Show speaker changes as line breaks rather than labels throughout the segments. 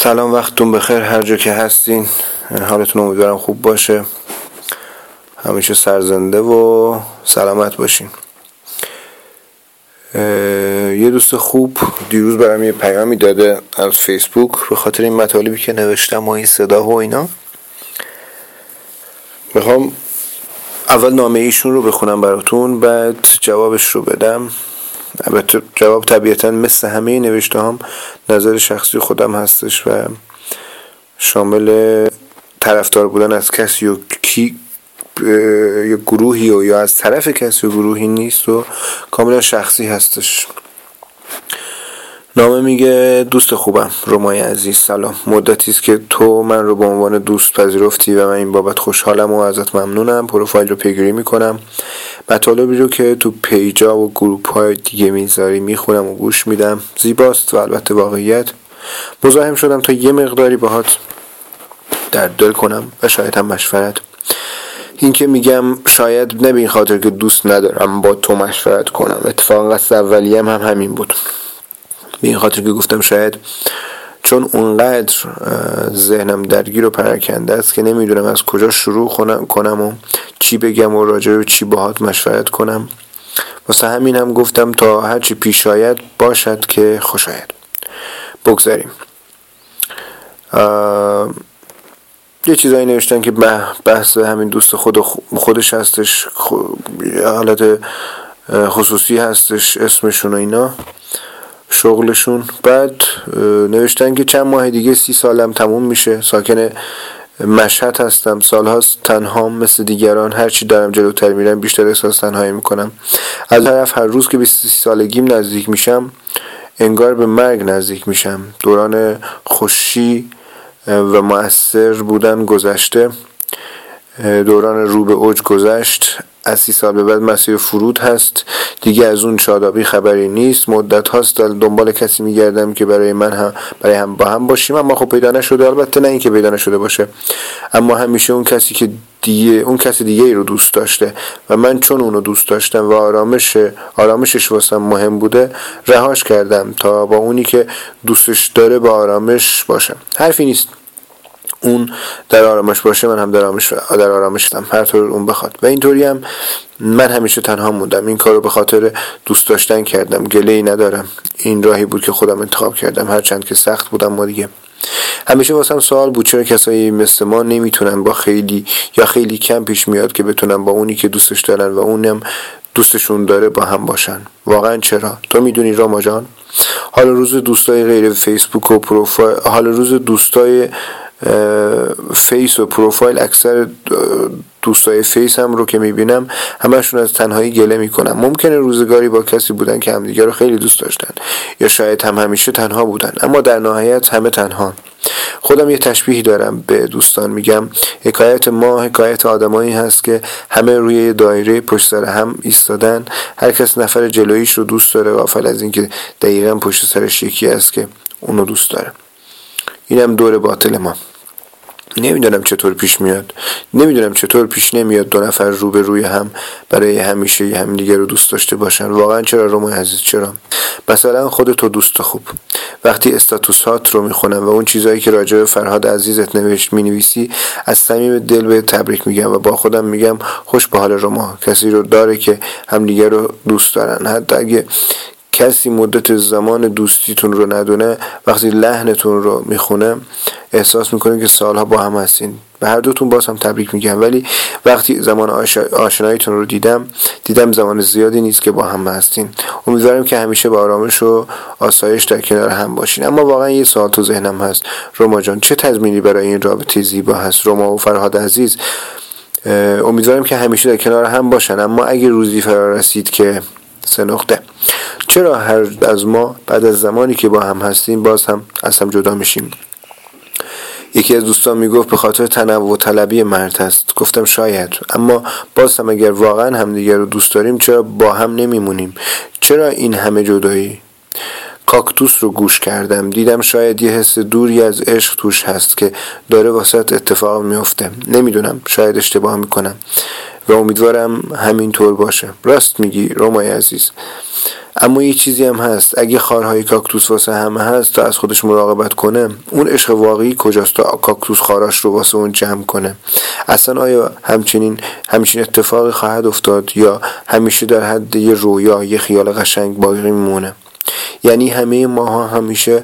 سلام وقتتون بخیر. هر جا که هستین حالتون امیدوارم خوب باشه. همیشه سرزنده و سلامت باشین. یه دوست خوب دیروز برام یه پیامی داده از فیسبوک به خاطر این مطالبی که نوشتم و این صدا و اینا. می‌خوام اول نامه ایشون رو بخونم براتون بعد جوابش رو بدم. البته جواب طبیعتا مثل همه نوشته هم نظر شخصی خودم هستش و شامل طرفدار بودن از کسی و کی یا گروهی و یا از طرف کسی و گروهی نیست و کاملا شخصی هستش. نامه میگه دوست خوبم رومای عزیز سلام. مدتی است که تو من رو به عنوان دوست پذیرفتی و من این بابت خوشحالم و ازت ممنونم. پروفایل رو پیگیری می‌کنم. مطالبی رو که تو پیجا و گروپ های دیگه می‌ذاری می‌خونم و گوش میدم. زیباست و البته واقعیت. مزاحم شدم تا یه مقداری باهات در دل کنم و شاید هم مشورت. این که میگم شاید نه این خاطر که دوست ندارم با تو مشورت کنم. اتفاقا قصد اولیم هم همین بود. به این خاطر که گفتم شاید چون اونقدر ذهنم درگیر و پراکنده است که نمی‌دونم از کجا شروع کنم و چی بگم و راجع به چی باهات مشورت کنم. واسه همین هم گفتم تا هرچی پیش آید باشد که خوش آید. بگذاریم. یه چیزایی نوشتن که بحث همین دوست خود خودش هستش حالت خصوصی هستش اسمشون و اینا. شغلشون. بعد نوشتن که چند ماه دیگه سی سالم تموم میشه. ساکن مشهد هستم. سالهاست تنها مثل دیگران. هرچی دارم جلوتر میرم بیشتر احساس تنهایی می‌کنم. از طرف هر روز که 23 سالگیم نزدیک میشم انگار به مرگ نزدیک میشم. دوران خوشی و مؤثر بودن گذشته. دوران رو به اوج گذشت. از سی سال به بعد مسیر فرود هست. دیگه از اون شادابی خبری نیست. مدت هاست. دنبال کسی میگردم که برای من هم برای هم با هم باشیم. اما خب پیدا نشده. البته نه اینکه پیدا نشده باشه. اما همیشه اون کسی که دیگه اون کسی دیگه ای رو دوست داشته. و من چون اونو دوست داشتم و آرامش آرامشش واسم مهم بوده رهاش کردم تا با اونی که دوستش داره با آرامش باشم. حرفی نیست. اون در آرامش باشه من هم در آرامش در آرامشم هر طور اون بخواد. و اینطوری هم من همیشه تنها موندم. این کارو به خاطر دوست داشتن کردم. گله ای ندارم. این راهی بود که خودم انتخاب کردم. هرچند که سخت بود اما دیگه. همیشه واسم سوال بود چرا کسایی مثل ما نمی‌تونن با خیلی یا خیلی کم پیش میاد که بتونن با اونی که دوستش دارن و اونم دوستشون داره با هم باشن. واقعا چرا؟ تو می‌دونی راما جان؟ حالا روز دوستای غیر فیسبوک و پروفایل حالا روز دوستای فیس و پروفایل اکثر دوستای فیس هم رو که می‌بینم همشون از تنهایی گله می‌کنم ممکنه روزگاری با کسی بودن که همدیگه رو خیلی دوست داشتن یا شاید هم همیشه تنها بودن اما در نهایت همه تنها. خودم یه تشبیهی دارم به دوستان میگم حکایت ما حکایت آدمایی هست که همه روی دایره پشت سر هم ایستادن. هر کس نفر جلویش رو دوست داره غافل از اینکه دقیقا پشت سرش یکی است که اونو دوست داره. اینم دور باطل ما. نمی‌دونم چطور پیش میاد. نمی‌دونم چطور پیش نمیاد دو نفر رو به روی هم برای همیشه همدیگه رو دوست داشته باشن. واقعا چرا رومای عزیز؟ چرا؟ مثلا خود تو دوست خوب. وقتی استاتوسات رو می‌خونم و اون چیزهایی که راجع به فرهاد عزیزت نوشت می‌نویسی از صمیم دل به تبریک میگم و با خودم میگم خوش به حال روما. کسی رو داره که همدیگه رو دوست دارن. حتی اگه کسی مدت زمان دوستیتون رو ندونه وقتی لحنتون رو می‌خونه احساس می‌کنه که سالها با هم هستین. به هر دوتون باز هم تبریک میگم. ولی وقتی زمان آشناییتون رو دیدم دیدم زمان زیادی نیست که با هم هستین. امیدوارم که همیشه با آرامش و آسایش در کنار هم باشین. اما واقعا یه سوال تو ذهنم هست. روما جان چه تضمینی برای این رابطه زیبا هست؟ روما و فرهاد عزیز امیدوارم که همیشه در کنار هم باشن. اما اگه روزی فرا رسید که سه نقطه چرا هر از ما بعد از زمانی که با هم هستیم باز هم از هم جدا میشیم؟ یکی از دوستان می‌گفت به خاطر تنوع طلبی مرد هست. گفتم شاید. اما باز هم اگر واقعا همدیگر رو دوست داریم چرا با هم نمیمونیم؟ چرا این همه جدایی؟ کاکتوس رو گوش کردم. دیدم شاید یه حس دوری از عشق توش هست که داره واسط اتفاق میفته نمی‌دونم. شاید اشتباه می‌کنم. و امیدوارم همین طور باشه. راست میگی رومای عزیز. اما یه چیزی هم هست. اگه خارهای کاکتوس واسه همه هست تا از خودش مراقبت کنه اون عشق واقعی کجاست تا کاکتوس خاراش رو واسه اون جمع کنه؟ اصلا آیا همچنین همچین اتفاقی خواهد افتاد یا همیشه در حد یه رویا یه خیال قشنگ باقی میمونه؟ یعنی همه ماها همیشه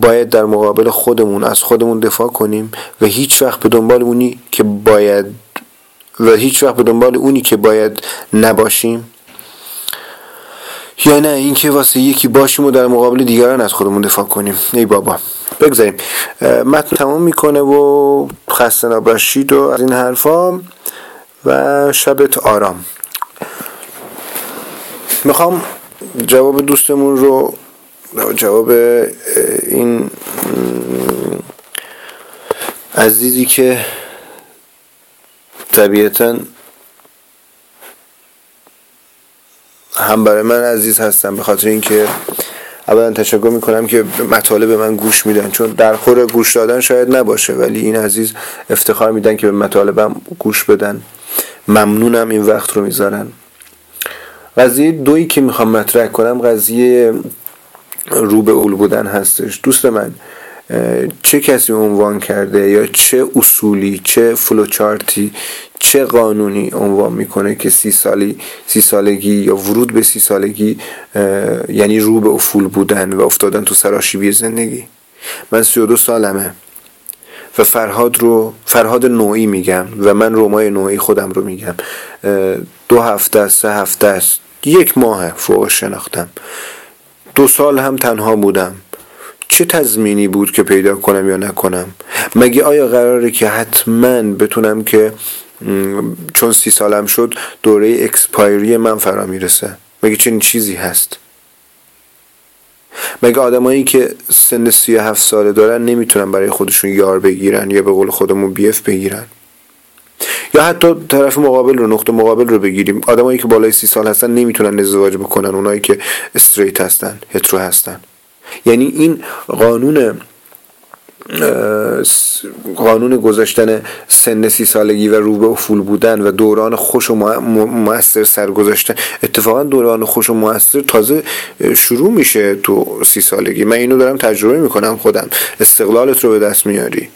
باید در مقابل خودمون از خودمون دفاع کنیم و هیچ وقت به دنبال اونی که باید و هیچ وقت به دنبال اونی که باید نباشیم؟ یا نه اینکه واسه یکی باشیم و در مقابل دیگران از خودمون دفاع کنیم. ای بابا بگذاریم. متن تمام می‌کنه و خسته نباشید و از این حرفا و شبت آرام. می‌خوام جواب دوستمون رو جواب این عزیزی که طبیعتا هم برای من عزیز هستم به خاطر اینکه اولا تشکر می‌کنم که مطالب من گوش میدن چون در خور گوش دادن شاید نباشه ولی این عزیز افتخار میدن که به مطالبم گوش بدن. ممنونم این وقت رو می‌ذارن. قضیه دویی که می‌خوام مطرح کنم قضیه رو به اول بودن هستش. دوست من چه کسی عنوان کرده یا چه اصولی چه فلوچارتی چه قانونی عنوان می‌کنه که سی سالی سی سالگی یا ورود به سی سالگی یعنی رو به افول بودن و افتادن تو سراشیبی زندگی. من سی و دو سالمه و فرهاد رو فرهاد نوعی میگم و من رومای نوعی خودم رو میگم. دو هفته سه هفته است یک ماه فوق شناختم دو سال هم تنها بودم. چه تضمینی بود که پیدا کنم یا نکنم؟ مگه آیا قراره که حتما بتونم که چون سی سالم شد دوره اکسپایری من فرا می‌رسه؟ مگه چنین چیزی هست؟ مگه آدمایی که سن سی هفت ساله دارن نمی‌تونن برای خودشون یار بگیرن یا به قول خودمون بیف بگیرن؟ یا حتی طرف مقابل رو نقطه مقابل رو بگیریم. آدمایی که بالای سی سال هستن نمی‌تونن ازدواج بکنن اونایی که استریت هستن هترو هستن. یعنی این قانون قانون گذاشتن سن سی سالگی و رو به افول بودن و دوران خوش و موثر سرگذاشتن اتفاقا دوران خوش و موثر تازه شروع میشه تو سی سالگی. من اینو دارم تجربه می‌کنم خودم. استقلالت رو به دست میاری.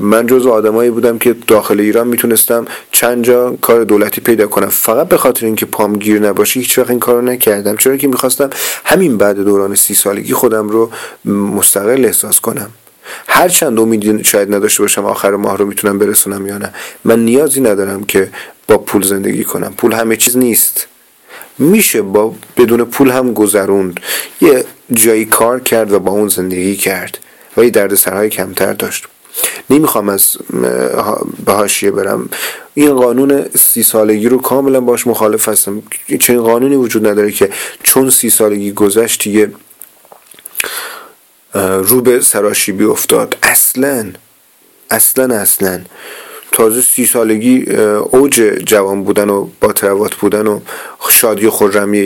من جز آدمایی بودم که داخل ایران می‌تونستم چند جا کار دولتی پیدا کنم. فقط به خاطر اینکه پام گیر نباشه هیچ وقت این کارو نکردم. چرا که می‌خواستم همین بعد دوران سی سالگی خودم رو مستقل احساس کنم. هر چند امیدی شاید نداشته باشم آخر ماه رو می‌تونم برسونم یا نه. من نیازی ندارم که با پول زندگی کنم. پول همه چیز نیست. میشه با بدون پول هم گذروند. یه جایی کار کرد و با اون زندگی کرد و یه درد سرهای کمتر داشت. نمی‌خوام از به هاشیه برم. این قانون سی سالگی رو کاملا باش مخالف هستم. چنین قانونی وجود نداره که چون سی سالگی گذشت دیگه رو به سراشیبی افتاد. اصلا اصلا اصلا. تازه سی سالگی اوج جوان بودن و با تروات بودن و شادی و خورمی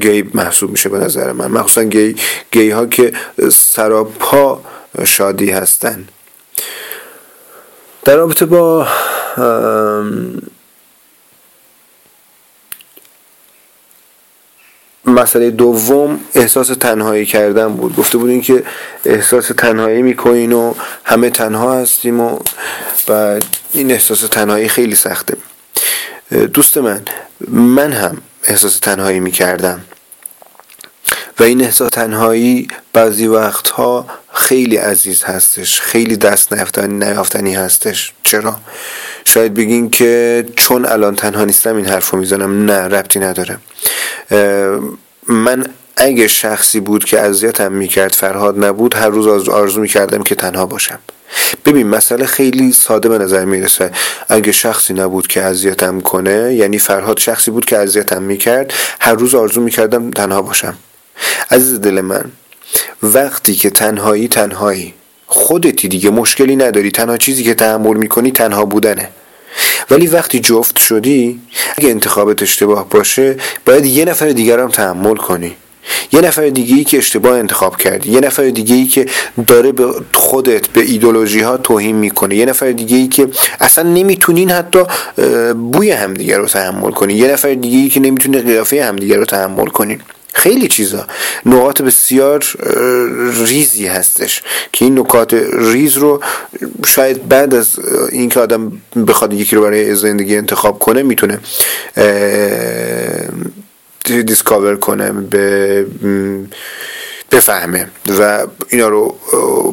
گی محسوب میشه به نظر من. مخصوصا گی, گی ها که سراپا شادی هستن. در رابطه با مسئله دوم احساس تنهایی کردن بود. گفته بودین که احساس تنهایی می‌کنین و همه تنها هستیم و و این احساس تنهایی خیلی سخته. دوست من من هم احساس تنهایی می‌کردم. و این احساس تنهایی بعضی وقتها خیلی عزیز هستش. خیلی دست نیافتنی هستش. چرا؟ شاید بگین که چون الان تنها نیستم این حرف رو می‌زنم نه ربطی نداره. من اگه شخصی بود که اذیتم می‌کرد فرهاد نبود هر روز آرزو می‌کردم که تنها باشم. ببین مسئله خیلی ساده به نظر می‌رسه. اگه شخصی نبود که اذیتم کنه یعنی فرهاد شخصی بود که اذیتم می‌کرد هر روز آرزو می‌کردم تنها باشم. عزیز دل من وقتی که تنهایی تنهایی. خودتی دیگه مشکلی نداری. تنها چیزی که تحمل می‌کنی تنها بودنه. ولی وقتی جفت شدی اگه انتخابت اشتباه باشه باید یه نفر دیگر هم تحمل کنی. یه نفر دیگه ای که اشتباه انتخاب کردی. یه نفر دیگه ای که داره به خودت به ایدولوژی ها توهین می‌کنه. یه نفر دیگه ای که اصلا نمی‌تونین حتی بوی همدیگه رو تحمل کنی یه نفر دیگه ای که نمی‌تونه قیافه همدیگه رو تحمل کنین. خیلی چیزا. نقاط بسیار ریزی هستش که این نکات ریز رو شاید بعد از اینکه آدم بخواد یکی رو برای زندگی انتخاب کنه می‌تونه discover کنه به بفهمه و اینا رو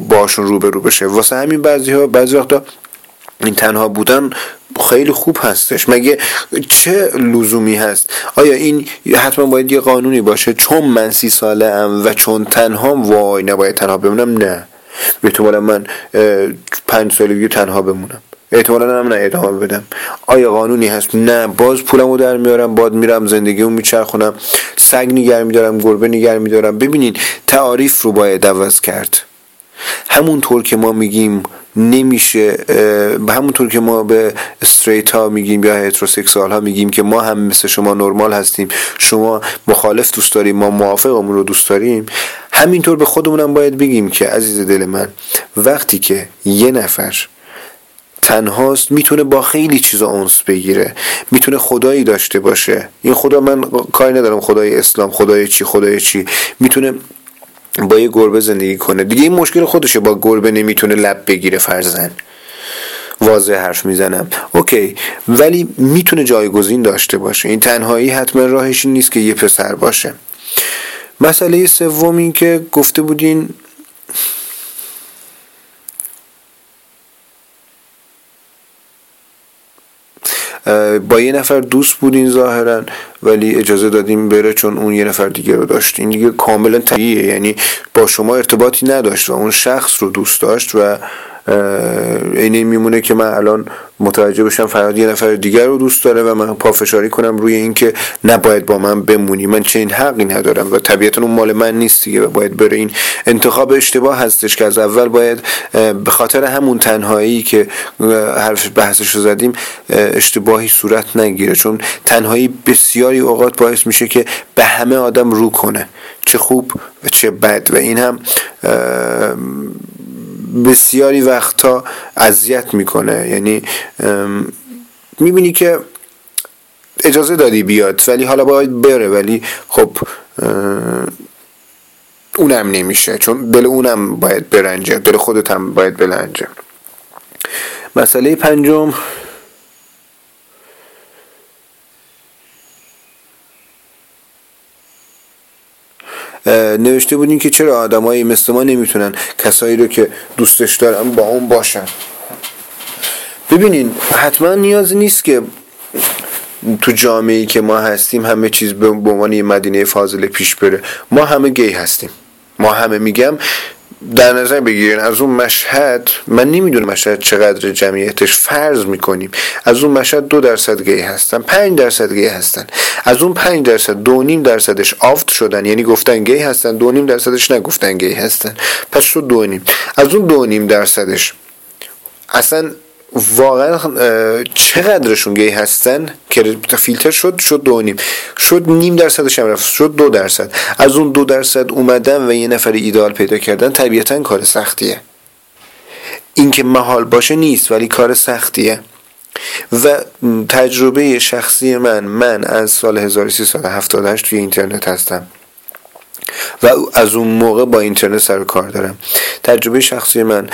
باشون رو بشه. واسه همین بعضی ها بعضی وقتا این تنها بودن خیلی خوب هستش. مگه چه لزومی هست؟ آیا این حتما باید یه قانونی باشه؟ چون من سی ساله ام و چون تنها وای نباید تنها بمونم. نه. احتمالا من پنج سالگی تنها بمونم. احتمالا هم نه ادامه بدم. آیا قانونی هست؟ نه. باز پولمو در میارم باد میرم زندگیمو میچرخونم سگ نگر میدارم گربه نگر میدارم. ببینین تعاریف رو باید عوض کرد. همونطور که ما میگیم نمیشه به همونطور که ما به استریت ها میگیم یا هتروسکسوال ها میگیم که ما هم مثل شما نرمال هستیم شما مخالف دوست داریم ما موافقمون رو دوست داریم همینطور به خودمونم باید بگیم که عزیز دل من وقتی که یه نفر تنهاست می‌تونه با خیلی چیزا اونس بگیره می‌تونه خدایی داشته باشه. این خدا من کاری ندارم خدای اسلام خدای چی خدای چی. می‌تونه با یه گربه زندگی کنه. دیگه این مشکل خودشه. با گربه نمی‌تونه لب بگیره فرزن واضح حرف می‌زنم. اوکی. ولی می‌تونه جایگزین داشته باشه. این تنهایی حتما راهش نیست که یه پسر باشه. مسئله سوم این که گفته بودین با یه نفر دوست بودین ظاهرا ولی اجازه دادیم بره چون اون یه نفر دیگه رو داشت. این دیگه کاملا طبیعیه یعنی با شما ارتباطی نداشت و اون شخص رو دوست داشت و اینه میمونه که من الان متوجه بشم فراد یه نفر دیگر رو دوست داره و من پافشاری کنم روی اینکه نباید با من بمونی. من چه این حقی ندارم و طبیعتا اون مال من نیست دیگه و باید بره این انتخاب اشتباه هستش که از اول باید به خاطر همون تنهایی که حرف بحثش رو زدیم اشتباهی صورت نگیره. چون تنهایی بسیاری اوقات باعث میشه که به همه آدم رو کنه چه خوب و چه بد. و این هم بسیاری وقتا اذیت می‌کنه. یعنی می‌بینی که اجازه دادی بیاد ولی حالا باید بره ولی خب اونم نمیشه. چون دل اونم باید برنجه دل خودت هم باید بلنجه. مسئله پنجم نوشته بودین که چرا آدمایی مثل ما نمی‌تونن کسایی رو که دوستش دارن با اون باشن. ببینین حتما نیازی نیست که تو جامعه که ما هستیم همه چیز به عنوان یه مدینه فاضله پیش بره. ما همه گی هستیم. ما همه میگم در نظر بگیرین از اون مشهد من نمی‌دونم مشهد چقدر جمعیتش فرض می‌کنیم. از اون مشهد دو درصد گی هستن پنج درصد گی هستن. از اون پنج درصد دو نیم درصدش آفت شدن یعنی گفتن گی هستن دو نیم درصدش نگفتن گی هستن. پس شد دو نیم. از اون دو نیم درصدش اصلا واقعا چقدرشون گی هستن؟ که فیلتر شد شد دو نیم. شد نیم درصدش هم رفت شد دو درصد. از اون دو درصد اومدن و یه نفر ایدال پیدا کردن طبیعتا کار سختیه. اینکه محال باشه نیست ولی کار سختیه. و تجربه شخصی من من از سال 1378 توی اینترنت هستم. و از اون موقع با اینترنت سر کار دارم. تجربه شخصی من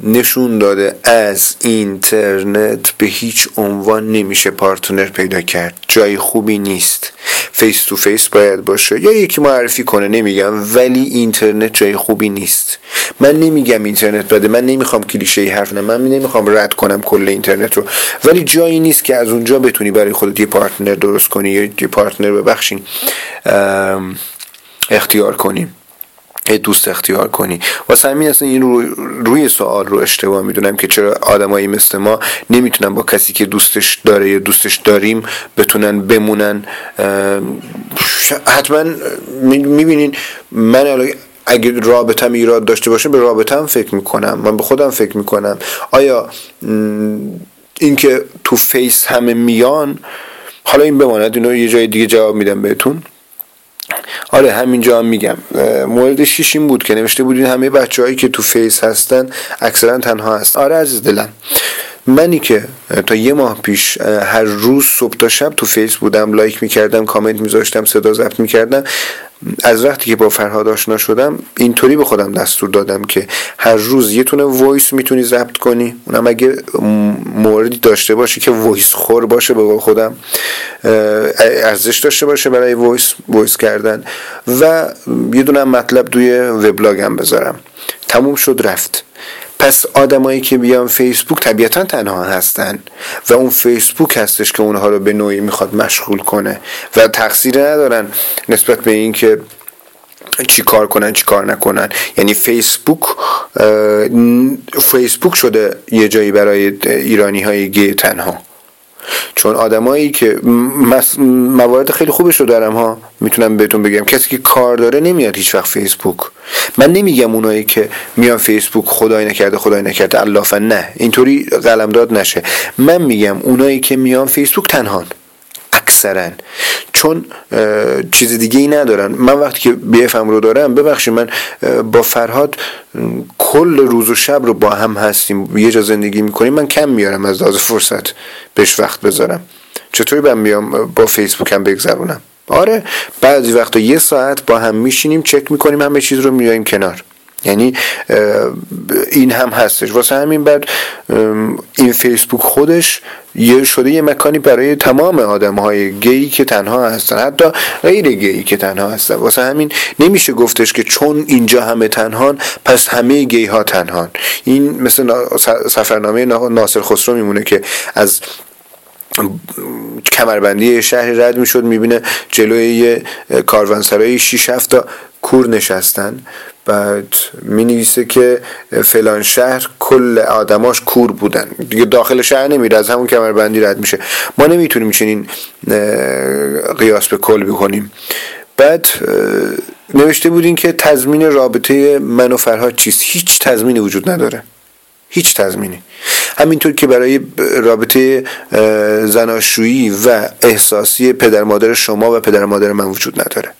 نشون داده از اینترنت به هیچ عنوان نمیشه پارتنر پیدا کرد. جای خوبی نیست. face to face باید باشه. یا یکی معرفی کنه نمیگم ولی اینترنت جای خوبی نیست. من نمیگم اینترنت بده. من نمی‌خوام کلیشه حرف نه من نمی‌خوام رد کنم کل اینترنت رو. ولی جایی نیست که از اونجا بتونی برای خودت یه partner درست کنی یه partner ببخشین اختیار کنیم دوست اختیار کنی. واسه همین اصلا این رو روی سوال رو اشتباه می‌دونم که چرا آدمایی مثل ما نمی‌تونن با کسی که دوستش داره یا دوستش داریم بتونن بمونن. حتما می‌بینین من اگه رابطم ایراد داشته باشه به رابطم فکر می‌کنم. من به خودم فکر می‌کنم. آیا اینکه تو Face همه میان حالا این بماند اینو یه جای دیگه جواب میدم بهتون؟ آره همینجا هم میگم. مورد شیش این بود که نوشته بودین همه بچه که تو Face هستن اکثرا تنها هست آره عزیز دلم. منی که تا یه ماه پیش هر روز صبح تا شب تو Face بودم لایک می‌کردم کامنت میذاشتم صدا ضبط می‌کردم. از وقتی که با فرهاد آشنا شدم اینطوری به خودم دستور دادم که هر روز یه دونه voice می‌تونی ضبط کنی. اونم اگه موردی داشته باشه که voice خور باشه به خودم ارزش داشته باشه برای وایس وایس کردن. و یه دونه مطلب توی وبلاگم بذارم. تموم شد رفت. پس آدمایی که بیان فیسبوک طبیعتا تنها هستن و اون فیسبوک هستش که اونها رو به نوعی می‌خواد مشغول کنه و تقصیر ندارن نسبت به اینکه چی کار کنن چی کار نکنن. یعنی فیسبوک فیسبوک شده یه جایی برای ایرانی های گی تنها. چون آدمایی که موارد خیلی خوبش رو دارم ها می‌تونم بهتون بگم. کسی که کار داره نمیاد هیچ وقت فیسبوک. من نمیگم اونایی که میان فیسبوک خدای نکرده خدای نکرده الله نه اینطوری قلمداد نشه. من میگم اونایی که میان فیسبوک تنهان. اکثرا. چون چیز دیگه ای ندارن. من وقتی که بیفم رو دارم ببخشید من با فرهاد کل روز و شب رو با هم هستیم. یه جا زندگی می‌کنیم. من کم میارم از لحاظ فرصت بهش وقت بذارم. چطوری من بیام با فیسبوک هم بگذرونم؟ آره بعضی وقتا یه ساعت با هم میشینیم چک می‌کنیم همه چیز رو میاریم کنار. یعنی این هم هستش. واسه همین بعد این فیسبوک خودش یه شده یه مکانی برای تمام آدم های گی که تنها هستن. حتی غیر گی که تنها هستن. واسه همین نمیشه گفتش که چون اینجا همه تنهان پس همه گی ها تنهان. این مثل سفرنامه ناصر خسرو میمونه که از کمربندی شهر رد می‌شد می‌بینه جلوی یه کاروانسرای 6 7 تا کور نشستن. بعد می نویسه که فلان شهر کل آدماش کور بودن. دیگه داخل شهر نمیره از همون کمربندی رد میشه. ما نمی‌تونیم چنین قیاس به کل بکنیم. بعد نوشته بودین که تضمین رابطه من و فرهاد چیست؟ هیچ تضمینی وجود نداره. هیچ تضمینی. همینطور که برای رابطه زناشویی و احساسی پدر مادر شما و پدر مادر من وجود نداره.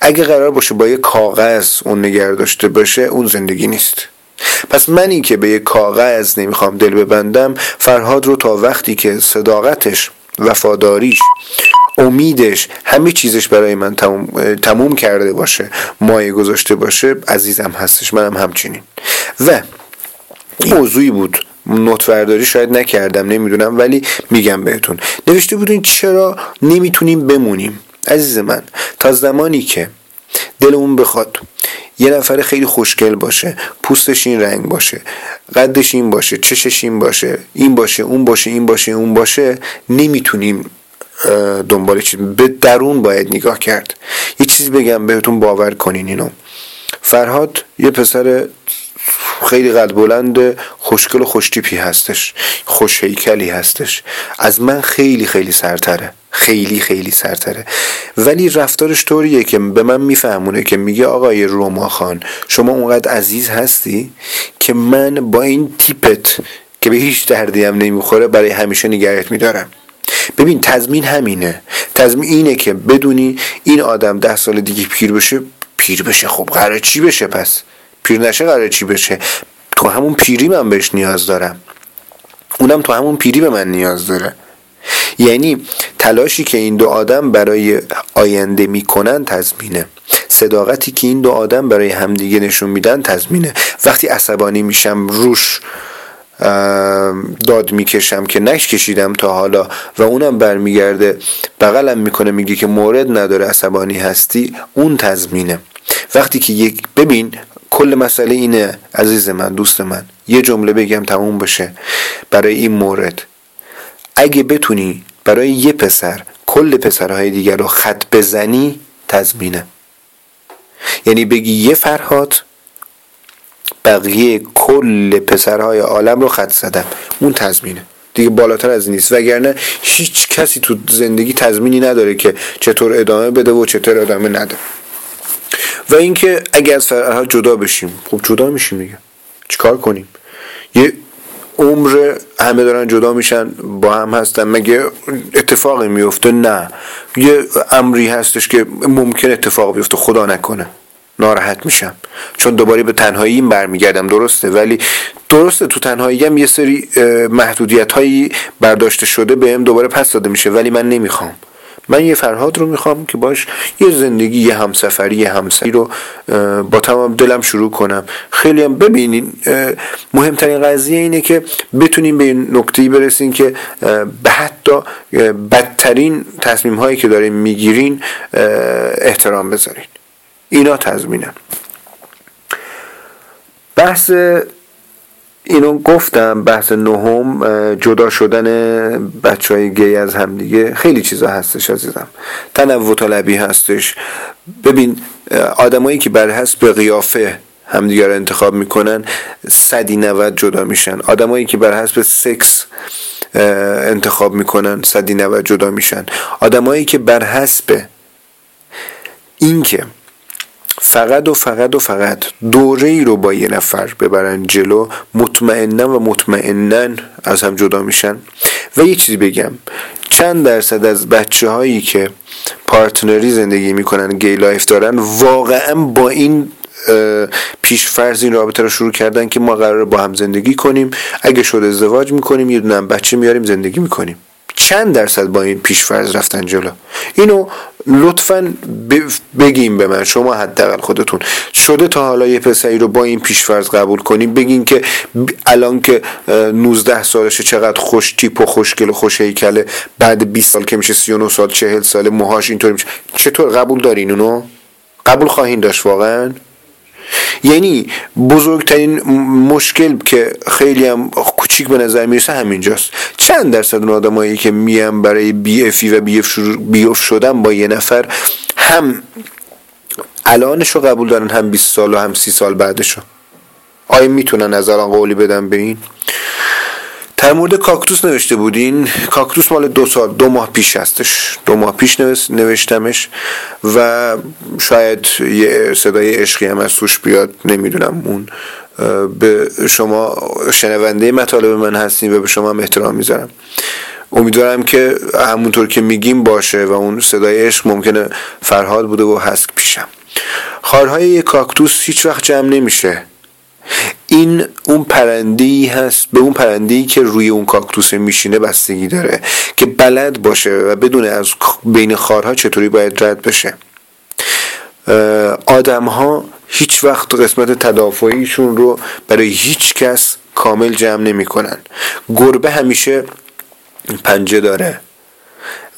اگه قرار باشه با یه کاغذ اون نگر داشته باشه اون زندگی نیست. پس منی که به یه کاغذ نمی‌خوام دل ببندم فرهاد رو تا وقتی که صداقتش وفاداریش امیدش همه چیزش برای من تموم, تموم کرده باشه مایه گذاشته باشه عزیزم هستش منم همچنین. و این موضوعی بود. نوت شاید نکردم نمی‌دونم ولی میگم بهتون. نوشته بودین چرا نمی‌تونیم بمونیم؟ عزیز من تا زمانی که دلمون بخواد یه نفر خیلی خوشگل باشه پوستش این رنگ باشه قدش این باشه چشش این باشه این باشه اون باشه این باشه اون باشه نمی‌تونیم دنبال چیز به درون باید نگاه کرد. یه چیزی بگم بهتون باور کنین اینو. فرهاد یه پسر خیلی قد بلند خوشگل و خوشتیپی هستش خوش هیکلی هستش. از من خیلی خیلی سرتره خیلی خیلی سرتره. ولی رفتارش طوریه که به من میفهمونه که میگه آقای روما خان شما اونقدر عزیز هستی که من با این تیپت که به هیچ دردی هم نمی‌خوره برای همیشه نگهت میدارم. ببین تضمین همینه. تضمین اینه که بدونی این آدم ده سال دیگه پیر بشه پیر بشه خب قرار چی بشه پس؟ پیر نشه قرار چی بشه؟ تو همون پیری من بهش نیاز دارم. اونم تو همون پیری به من نیاز داره. یعنی تلاشی که این دو آدم برای آینده می‌کنن تضمینه. صداقتی که این دو آدم برای همدیگه نشون میدن تضمینه. وقتی عصبانی میشم روش داد می‌کشم که نش کشیدم تا حالا و اونم برمیگرده بغلم می‌کنه میگه که مورد نداره عصبانی هستی اون تضمینه. وقتی که یک ببین کل مسئله اینه عزیز من دوست من یه جمله بگم تموم بشه. برای این مورد اگه بتونی برای یه پسر کل پسرهای دیگر رو خط بزنی تضمینه. یعنی بگی یه فرهاد بقیه کل پسرهای عالم رو خط زدم اون تضمینه. دیگه بالاتر از این نیست. وگرنه هیچ کسی تو زندگی تضمینی نداره که چطور ادامه بده و چطور ادامه نده. و اینکه اگه از فرهاد جدا بشیم خب جدا میشیم دیگه. چیکار کنیم؟ یه عمر همه دارن جدا میشن با هم هستن مگه اتفاقی میفته؟ نه. یه امری هستش که ممکن اتفاق بیفته خدا نکنه. ناراحت میشم. چون دوباره به تنهایی برمیگردم درسته؟ ولی درسته تو تنهایی هم یه سری محدودیت هایی برداشته شده بهم دوباره پس داده میشه ولی من نمی‌خوام. من یه فرهاد رو می‌خوام که باش یه زندگی یه همسفری یه همسری رو با تمام دلم شروع کنم. خیلی هم ببینین مهمترین قضیه اینه که بتونیم به این نکته برسیم که به حتی بدترین تصمیم هایی که داریم می‌گیرین احترام بذارین. اینا تضمینم. بحث اینو گفتم بحث نهم جدا شدن بچه های گی از همدیگه خیلی چیزا هستش عزیزم. تنوع طلبی هستش. ببین آدمایی که بر حسب قیافه همدیگه رو انتخاب می‌کنن صدی نود جدا میشن. آدمایی که بر حسب سکس انتخاب می‌کنن صدی نود جدا میشن. آدمایی که بر حسب اینکه فقط و فقط و فقط دوره ای رو با یه نفر ببرن جلو مطمئنا و مطمئنا از هم جدا میشن. و یه چیزی بگم چند درصد از بچه هایی که partner ی زندگی می‌کنن gay life دارن واقعا با این پیش فرض این رابطه رو شروع کردن که ما قرار با هم زندگی کنیم. اگه شد ازدواج می‌کنیم یه دونه بچه میاریم زندگی می‌کنیم. چند درصد با این پیشفرض رفتن جلو؟ اینو لطفا بگیم به من شما حداقل خودتون. شده تا حالا یه پسری رو با این پیشفرض قبول کنیم بگین که الان که 19 سالشه چقدر خوش تیپ و خوشگل و خوش هیکله بعد 20 سال که میشه 39 سال 40 سال موهاش اینطوری میشه. چطور؟ قبول دارین اونو؟ قبول خواهین داشت واقعا؟ یعنی بزرگترین مشکل که خیلی هم کوچیک به نظر می‌رسه همینجاست. چند درصد اون آدمایی که میان برای BF ی و BF, BF شدن با یه نفر هم الانش رو قبول دارن هم 20 سال و هم 30 سال بعدشو. آیا می‌تونن الان قولی بدن به این؟ در مورد کاکتوس نوشته بودین. کاکتوس مال دو سال دو ماه پیش هستش. دو ماه پیش نوشتمش و شاید یه صدای عشقی هم از توش بیاد. نمی‌دونم اون به شما شنونده مطالب من هستین و به شما هم احترام می‌ذارم. امیدوارم که همونطور که میگیم باشه و اون صدای عشق ممکنه فرهاد بوده و هست پیشم. خارهای یک کاکتوس هیچ وقت جمع نمیشه. این اون پرندی هست به اون پرندی که روی اون کاکتوس میشینه بستگی داره که بلد باشه و بدون از بین خارها چطوری باید رد بشه. آدم ها هیچ وقت قسمت تدافعیشون رو برای هیچ کس کامل جمع نمی کنن گربه همیشه پنجه داره.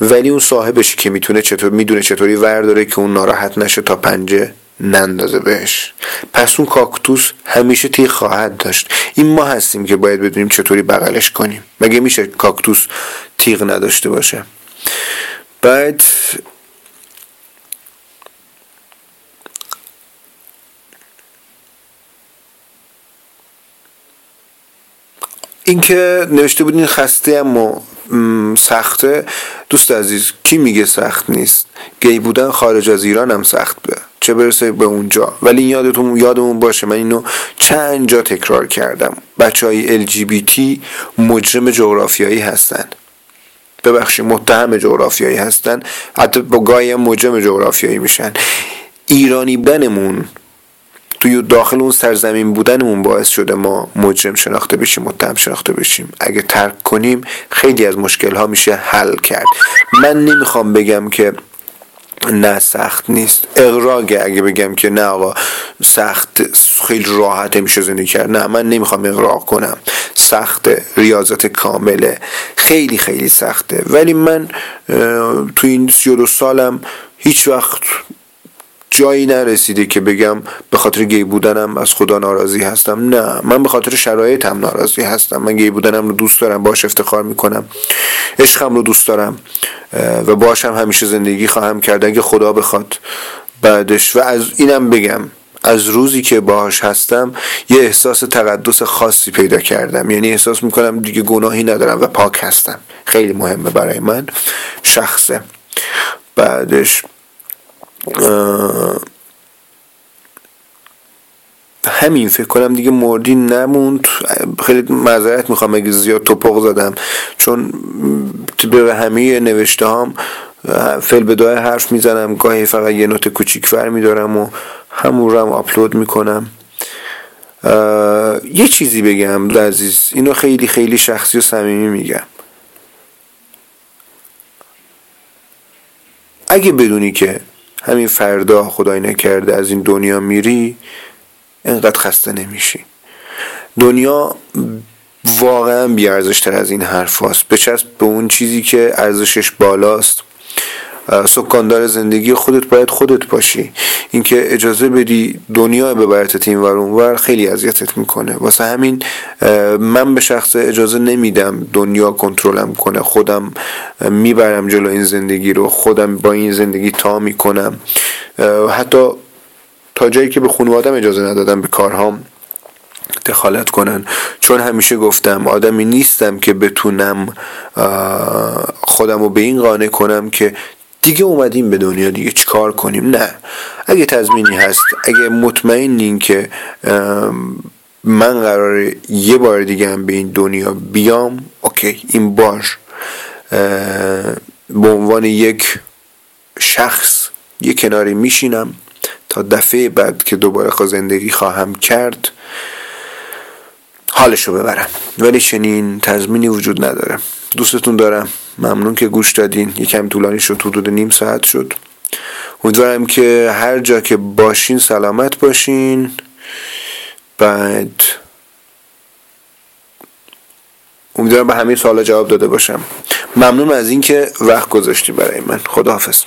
ولی اون صاحبش که می‌تونه چطور می‌دونه چطوری ور داره که اون ناراحت نشه تا پنجه نندازه بهش. پس اون کاکتوس همیشه تیغ خواهد داشت. این ما هستیم که باید بدونیم چطوری بغلش کنیم. مگه میشه کاکتوس تیغ نداشته باشه؟ بعد اینکه نوشته بودین خسته اما سخته. دوست عزیز کی میگه سخت نیست؟ گی بودن خارج از ایران هم سخت به. چه برسه به اونجا؟ ولی این یادتون یادمون باشه من اینو چند جا تکرار کردم. بچه های LGBT مجرم جغرافیایی هستن. ببخشید متهم جغرافیایی هستن. حتی با گاهی هم مجرم جغرافیایی میشن. ایرانی بودنمون توی داخل اون سرزمین بودنمون باعث شده ما مجرم شناخته بشیم متهم شناخته بشیم. اگه ترک کنیم خیلی از مشکل ها میشه حل کرد. من نمی‌خوام بگم که نه سخت نیست. اقراگه اگه بگم که نه آقا سخت خیلی راحت میشه زندگی کرد. نه من نمی‌خوام اقراق کنم. سخت ریاضت کامله. خیلی خیلی سخته. ولی من تو این سی و دو سالم هیچ وقت جایی نرسیده که بگم به خاطر گی بودنم از خدا ناراضی هستم. نه من به خاطر شرایطم ناراضی هستم. من گی بودنم رو دوست دارم باش افتخار می‌کنم. عشقم رو دوست دارم و باشم همیشه زندگی خواهم کرد. اگه خدا بخواد بعدش. و از اینم بگم از روزی که باهاش هستم یه احساس تقدس خاصی پیدا کردم. یعنی احساس می‌کنم دیگه گناهی ندارم و پاک هستم. خیلی مهمه برای من شخصه. بعدش همین فکر کنم دیگه مردی نموند. خیلی معذرت می‌خوام اگه زیاد توپق زدم. چون به همه نوشته هم فل به حرف می‌زنم. گاهی فقط یه نوت کوچیک فر میدارم و همون رو هم آپلود می‌کنم. یه چیزی بگم عزیز اینو خیلی خیلی شخصی و صمیمی میگم. اگه بدونی که همین فردا خدای نکرده از این دنیا میری انقدر خسته نمیشی. دنیا واقعا بیارزشتر از این حرف هاست. بچسب به اون چیزی که ارزشش بالاست سکاندار زندگی خودت باید خودت باشی. اینکه اجازه بدی دنیا ببرتت این ور ور خیلی اذیتت می‌کنه. واسه همین من به شخص اجازه نمیدم دنیا کنترلم کنه. خودم می‌برم جلو این زندگی رو. خودم با این زندگی تا می‌کنم. حتی تا جایی که به خانوادم اجازه ندادم به کارهام دخالت کنن. چون همیشه گفتم آدمی نیستم که بتونم خودم رو به این قانع کنم که دیگه اومدیم به دنیا دیگه چیکار کنیم؟ نه. اگه تضمینی هست اگه مطمئنین که من قراره یه بار دیگه هم به این دنیا بیام اوکی این بار به عنوان یک شخص یه کناری میشینم تا دفعه بعد که دوباره خوا زندگی خواهم کرد حالشو ببرم. ولی چنین تضمینی وجود نداره. دوستتون دارم. ممنون که گوش دادین. یکم طولانی شد حدود نیم ساعت شد. امیدوارم که هر جا که باشین سلامت باشین. بعد امیدوارم به همه سوالا جواب داده باشم. ممنون از اینکه وقت گذاشتی برای من. خداحافظ.